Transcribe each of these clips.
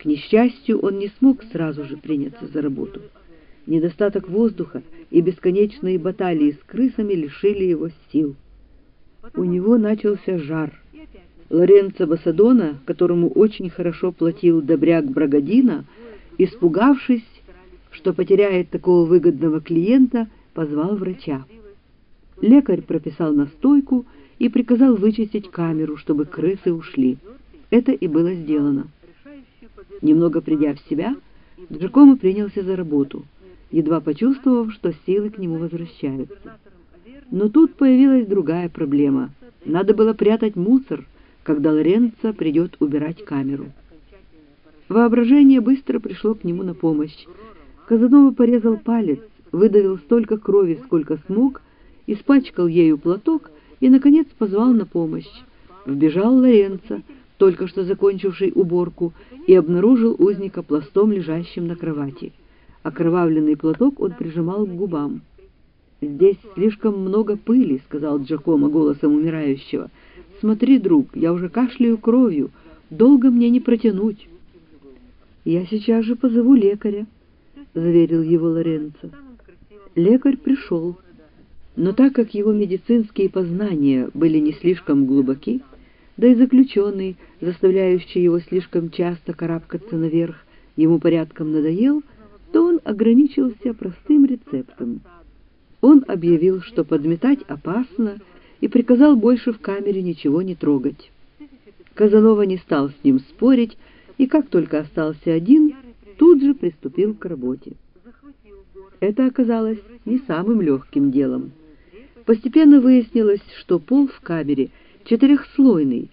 К несчастью, он не смог сразу же приняться за работу. Недостаток воздуха и бесконечные баталии с крысами лишили его сил. У него начался жар. Лоренцо Басадона, которому очень хорошо платил добряк Брагодина, испугавшись, что потеряет такого выгодного клиента, позвал врача. Лекарь прописал настойку и приказал вычистить камеру, чтобы крысы ушли. Это и было сделано. Немного придя в себя, Джакомо принялся за работу, едва почувствовав, что силы к нему возвращаются. Но тут появилась другая проблема. Надо было прятать мусор, когда Лоренцо придет убирать камеру. Воображение быстро пришло к нему на помощь. Казанова порезал палец, выдавил столько крови, сколько смог, испачкал ею платок и, наконец, позвал на помощь. Вбежал Лоренцо, только что закончивший уборку, и обнаружил узника пластом, лежащим на кровати. Окровавленный платок он прижимал к губам. «Здесь слишком много пыли», — сказал Джакомо голосом умирающего. «Смотри, друг, я уже кашляю кровью. Долго мне не протянуть». «Я сейчас же позову лекаря», — заверил его Лоренцо. Лекарь пришел, но так как его медицинские познания были не слишком глубоки, да и заключенный, заставляющий его слишком часто карабкаться наверх, ему порядком надоел, то он ограничился простым рецептом. Он объявил, что подметать опасно, и приказал больше в камере ничего не трогать. Казанова не стал с ним спорить, и как только остался один, тут же приступил к работе. Это оказалось не самым легким делом. Постепенно выяснилось, что пол в камере четырехслойный,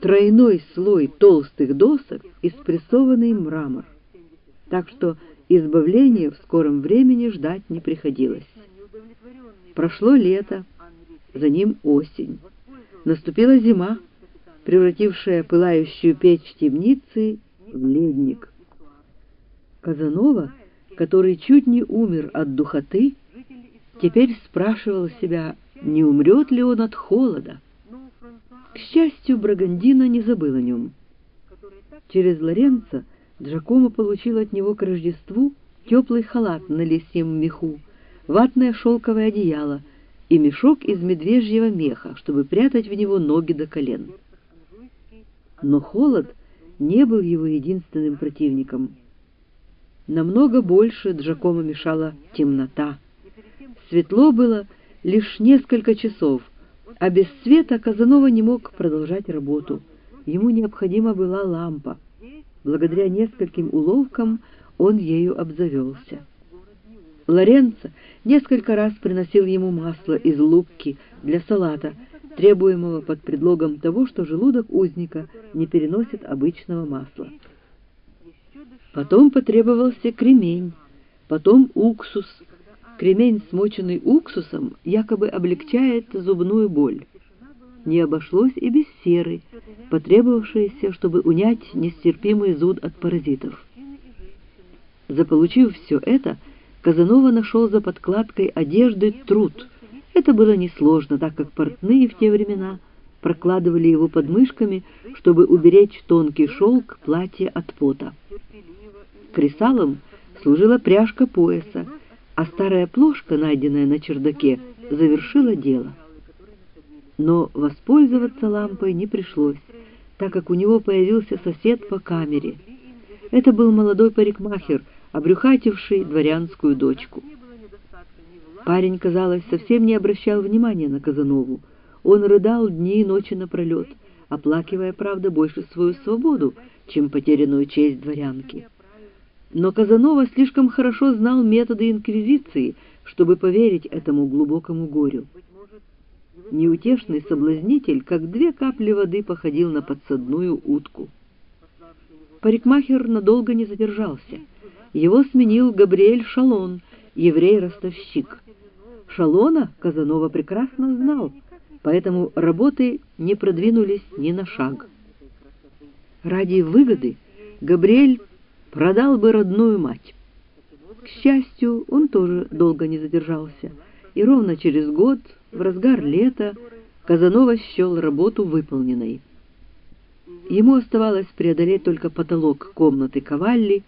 тройной слой толстых досок и спрессованный мрамор. Так что избавления в скором времени ждать не приходилось. Прошло лето, за ним осень. Наступила зима, превратившая пылающую печь темницы в ледник. Казанова, который чуть не умер от духоты, теперь спрашивал себя, не умрет ли он от холода. К счастью, Брагандина не забыл о нем. Через Лоренцо Джакомо получил от него к Рождеству теплый халат на лисьем меху, ватное шелковое одеяло и мешок из медвежьего меха, чтобы прятать в него ноги до колен. Но холод не был его единственным противником. Намного больше Джакомо мешала темнота. Светло было лишь несколько часов, а без света Казанова не мог продолжать работу. Ему необходима была лампа. Благодаря нескольким уловкам он ею обзавелся. Лоренцо несколько раз приносил ему масло из лупки для салата, требуемого под предлогом того, что желудок узника не переносит обычного масла. Потом потребовался кремень, потом уксус. Кремень, смоченный уксусом, якобы облегчает зубную боль. Не обошлось и без серы, потребовавшейся, чтобы унять нестерпимый зуд от паразитов. Заполучив все это, Казанова нашел за подкладкой одежды труд. Это было несложно, так как портные в те времена прокладывали его подмышками, чтобы уберечь тонкий шелк платья от пота. Кресалом служила пряжка пояса, а старая плошка, найденная на чердаке, завершила дело. Но воспользоваться лампой не пришлось, так как у него появился сосед по камере. Это был молодой парикмахер — обрюхативший дворянскую дочку. Парень, казалось, совсем не обращал внимания на Казанову. Он рыдал дни и ночи напролет, оплакивая, правда, больше свою свободу, чем потерянную честь дворянки. Но Казанова слишком хорошо знал методы инквизиции, чтобы поверить этому глубокому горю. Неутешный соблазнитель, как две капли воды, походил на подсадную утку. Парикмахер надолго не задержался — его сменил Габриэль Шалон, еврей-ростовщик. Шалона Казанова прекрасно знал, поэтому работы не продвинулись ни на шаг. Ради выгоды Габриэль продал бы родную мать. К счастью, он тоже долго не задержался, и ровно через год, в разгар лета, Казанова счел работу выполненной. Ему оставалось преодолеть только потолок комнаты Кавалли